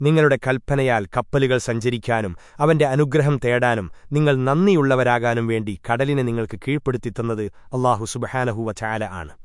നിങ്ങളുടെ കൽപ്പനയാൽ കപ്പലുകൾ സഞ്ചരിക്കാനും അവന്റെ അനുഗ്രഹം തേടാനും നിങ്ങൾ നന്ദിയുള്ളവരാകാനും വേണ്ടി കടലിനെ നിങ്ങൾക്ക് കീഴ്പ്പെടുത്തിത്തന്നത് അള്ളാഹു സുബഹാനഹുവ ചാല ആണ്.